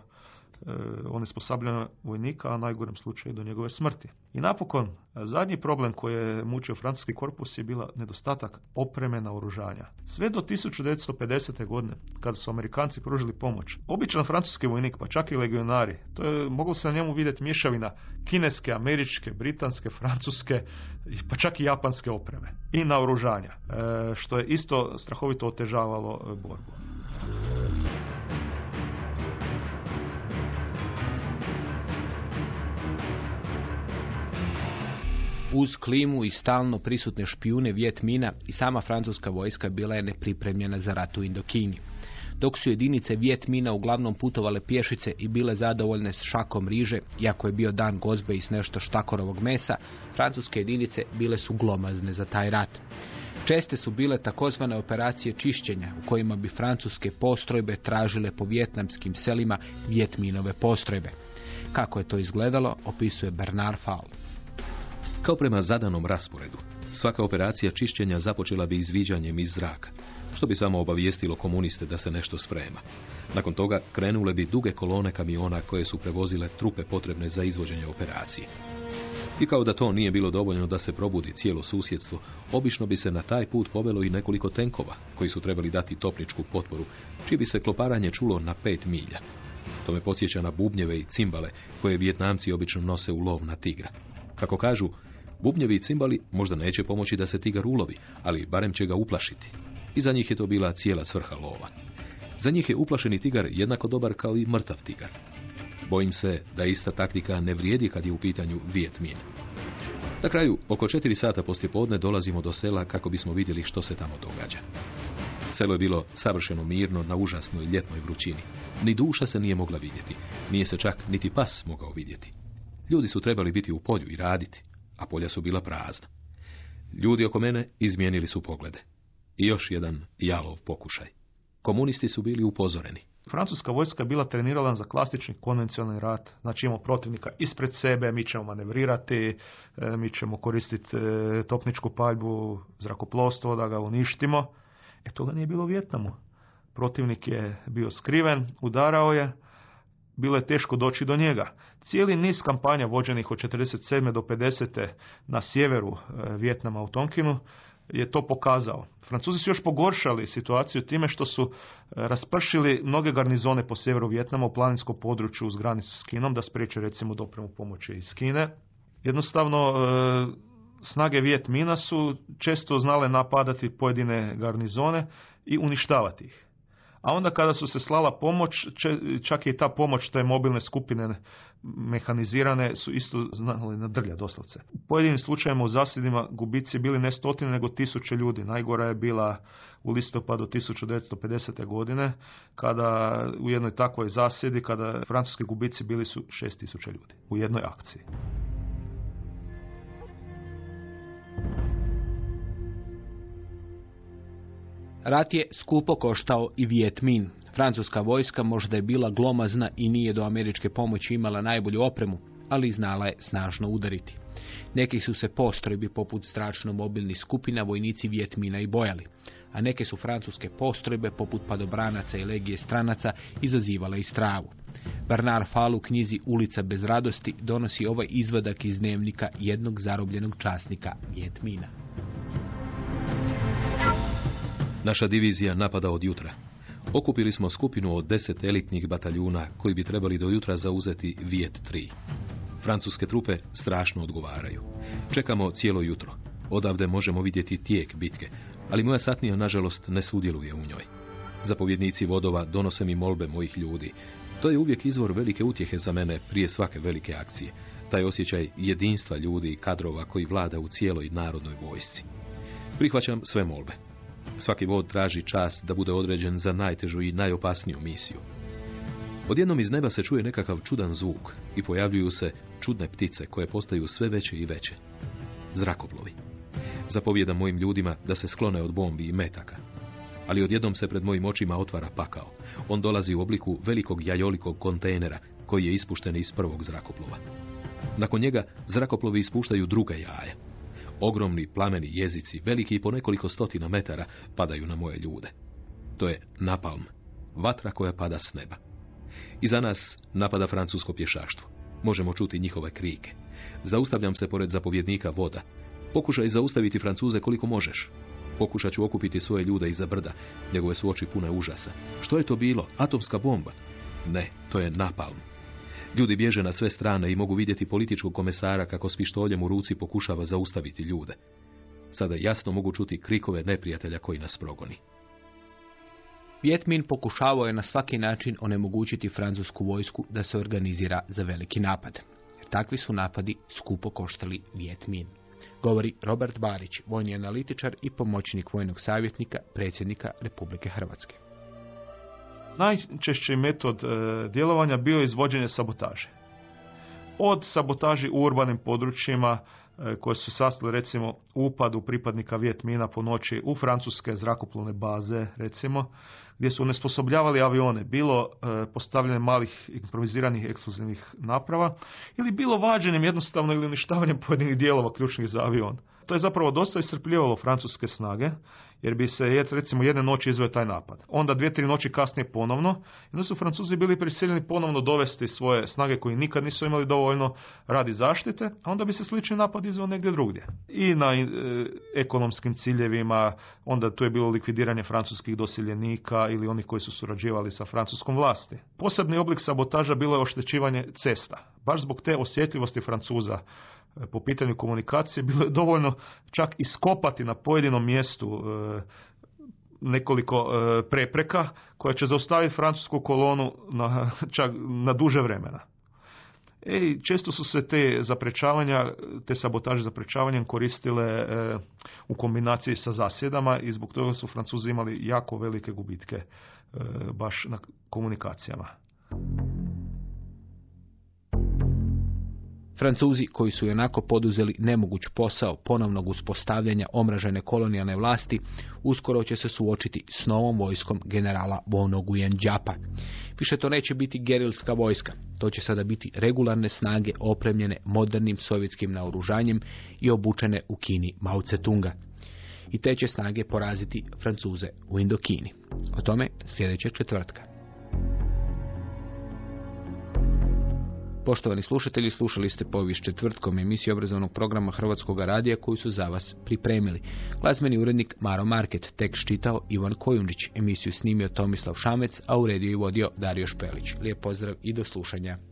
Speaker 4: onesposabljenog vojnika, a najgorem slučaju do njegove smrti. I napokon, zadnji problem koji je mučio francuski korpus je bila nedostatak opreme na oružanja. Sve do 1950. godine, kada su Amerikanci pružili pomoć, običan francuski vojnik, pa čak i legionari, to je moglo se na njemu vidjeti mješavina kineske, američke, britanske, francuske, pa čak i japanske opreme i naoružanja, e, što je isto strahovito otežavalo e, borbu.
Speaker 2: Uz klimu i stalno prisutne špijune Vjet Mina i sama francuska vojska bila je nepripremljena za rat u Indokini. Dok su jedinice Vjet Mina uglavnom putovale pješice i bile zadovoljne s šakom riže, iako je bio dan gozbe i s nešto štakorovog mesa, francuske jedinice bile su glomazne za taj rat. Česte su bile takozvane operacije čišćenja u kojima bi francuske postrojbe tražile po vjetnamskim selima vjetminove postrojbe. Kako je to izgledalo, opisuje Bernard Fall.
Speaker 3: Kao prema zadanom rasporedu, svaka operacija čišćenja započela bi izviđanjem iz zraka, što bi samo obavijestilo komuniste da se nešto sprema. Nakon toga krenule bi duge kolone kamiona koje su prevozile trupe potrebne za izvođenje operacije. I kao da to nije bilo dovoljno da se probudi cijelo susjedstvo, obično bi se na taj put povelo i nekoliko tenkova, koji su trebali dati topničku potporu, čije bi se kloparanje čulo na pet milja. To me podsjeća na bubnjeve i cimbale koje vjetnamci obično nose u lov na tigra. Kako kažu, bubnjevi i cimbali možda neće pomoći da se tigar ulovi, ali barem će ga uplašiti. I za njih je to bila cijela svrha lova. Za njih je uplašeni tigar jednako dobar kao i mrtav tigar. Bojim se da ista taktika ne vrijedi kad je u pitanju Viet Minh. Na kraju, oko četiri sata podne dolazimo do sela kako bismo vidjeli što se tamo događa. Selo je bilo savršeno mirno na užasnoj ljetnoj vrućini. Ni duša se nije mogla vidjeti. Nije se čak niti pas mogao vidjeti. Ljudi su trebali biti u polju i raditi, a polja su bila prazna. Ljudi oko mene izmijenili su poglede. I još jedan jalov pokušaj. Komunisti su bili upozoreni.
Speaker 4: Francuska vojska bila trenirala za klasični konvencionalni rat. Znači imamo protivnika ispred sebe, mi ćemo manevrirati, e, mi ćemo koristiti e, topničku paljbu, zrakoplovstvo da ga uništimo. E toga nije bilo u Vjetnamu. Protivnik je bio skriven, udarao je, bilo je teško doći do njega. Cijeli niz kampanja vođenih od 47. do 50. na sjeveru e, Vjetnama u Tonkinu je to pokazao. Francuzi su još pogoršali situaciju time što su e, raspršili mnoge garnizone po sjeveru Vjetnama u planinskom području uz granicu s Kinom da spriječe recimo dopremu pomoći iz Kine. Jednostavno e, snage Vjetmina su često znale napadati pojedine garnizone i uništavati ih a onda kada su se slala pomoć, čak i ta pomoć, te mobilne skupine mehanizirane su isto znali na drlja doslovce. U pojedinim slučajevima u zasljedima gubici bili ne stotine nego tisuće ljudi. Najgora je bila u listopadu 1950. godine kada u jednoj takvoj zasjedi kada francuski gubici bili su šest tisuća ljudi u jednoj akciji.
Speaker 2: Rat je skupo koštao i Viet Minh. Francuska vojska možda je bila glomazna i nije do američke pomoći imala najbolju opremu, ali znala je snažno udariti. Neki su se postrojbi poput stračno-mobilnih skupina vojnici Vjetmina i bojali, a neke su francuske postrojbe poput padobranaca i legije stranaca izazivale i stravu. Bernard Fall u knjizi Ulica bez radosti donosi ovaj izvadak iz dnevnika jednog zarobljenog časnika Vjetmina.
Speaker 3: Naša divizija napada od jutra. Okupili smo skupinu od deset elitnih bataljuna koji bi trebali do jutra zauzeti Viet 3. Francuske trupe strašno odgovaraju. Čekamo cijelo jutro. Odavde možemo vidjeti tijek bitke, ali moja satnija nažalost ne sudjeluje u njoj. Zapovjednici vodova donose mi molbe mojih ljudi. To je uvijek izvor velike utjehe za mene prije svake velike akcije. Taj osjećaj jedinstva ljudi i kadrova koji vlada u cijeloj narodnoj vojsci. Prihvaćam sve molbe. Svaki vod traži čas da bude određen za najtežu i najopasniju misiju. Odjednom iz neba se čuje nekakav čudan zvuk i pojavljuju se čudne ptice koje postaju sve veće i veće. Zrakoplovi. Zapovjedam mojim ljudima da se sklone od bombi i metaka. Ali odjednom se pred mojim očima otvara pakao. On dolazi u obliku velikog jajolikog kontejnera koji je ispušten iz prvog zrakoplova. Nakon njega zrakoplovi ispuštaju druga jaja. Ogromni plameni jezici, veliki i po nekoliko stotina metara, padaju na moje ljude. To je napalm, vatra koja pada s neba. Iza nas napada francusko pješaštvo. Možemo čuti njihove krike. Zaustavljam se pored zapovjednika voda. Pokušaj zaustaviti Francuze koliko možeš. Pokušat ću okupiti svoje ljude iza brda. Njegove su oči pune užasa. Što je to bilo? Atomska bomba? Ne, to je napalm. Ljudi bježe na sve strane i mogu vidjeti političkog komesara kako s pištoljem u ruci pokušava zaustaviti ljude. Sada jasno mogu čuti krikove neprijatelja koji nas progoni.
Speaker 2: Vjetmin pokušavao je na svaki način onemogućiti francusku vojsku da se organizira za veliki napad. Jer takvi su napadi skupo koštali Vjetmin. Govori Robert Barić, vojni analitičar i pomoćnik vojnog savjetnika predsjednika Republike Hrvatske.
Speaker 4: Najčešći metod e, djelovanja bio je izvođenje sabotaže. Od sabotaži u urbanim područjima e, koje su sastali recimo upadu pripadnika Vjetmina po noći u francuske zrakoplovne baze recimo gdje su onesposobljavali avione, bilo e, postavljanje malih improviziranih eksplozivnih naprava ili bilo vađenjem jednostavno ili uništavanjem pojedinih dijelova ključnih za avion. To je zapravo dosta iscrpljivalo francuske snage, jer bi se recimo jedne noći izveo taj napad. Onda dvije, tri noći kasnije ponovno, onda su Francuzi bili prisiljeni ponovno dovesti svoje snage koji nikad nisu imali dovoljno radi zaštite, a onda bi se slični napad izveo negdje drugdje. I na e, ekonomskim ciljevima, onda tu je bilo likvidiranje francuskih doseljenika ili onih koji su surađivali sa francuskom vlasti. Posebni oblik sabotaža bilo je oštećivanje cesta. Baš zbog te osjetljivosti Francuza po pitanju komunikacije bilo je dovoljno čak iskopati na pojedinom mjestu e, nekoliko e, prepreka koja će zaustaviti francusku kolonu na, [LAUGHS] čak na duže vremena. E, često su se te zaprečavanja, te sabotaže zaprečavanjem koristile e, u kombinaciji sa zasjedama i zbog toga su Francuzi imali jako velike gubitke e, baš na komunikacijama.
Speaker 2: Francuzi koji su onako poduzeli nemoguć posao ponovnog uspostavljanja omražene kolonijalne vlasti, uskoro će se suočiti s novom vojskom generala Bono Džapa. Više to neće biti gerilska vojska, to će sada biti regularne snage opremljene modernim sovjetskim naoružanjem i obučene u Kini Mao Tse-tunga. I te će snage poraziti Francuze u Indokini. O tome sljedeće četvrtka. Poštovani slušatelji, slušali ste povijest četvrtkom emisiju obrazovnog programa Hrvatskog radija koju su za vas pripremili. Glazbeni urednik Maro Market, tekst čitao Ivan Kojundić, emisiju snimio Tomislav Šamec, a u rediju i vodio Dario Špelić. Lijep pozdrav i do slušanja.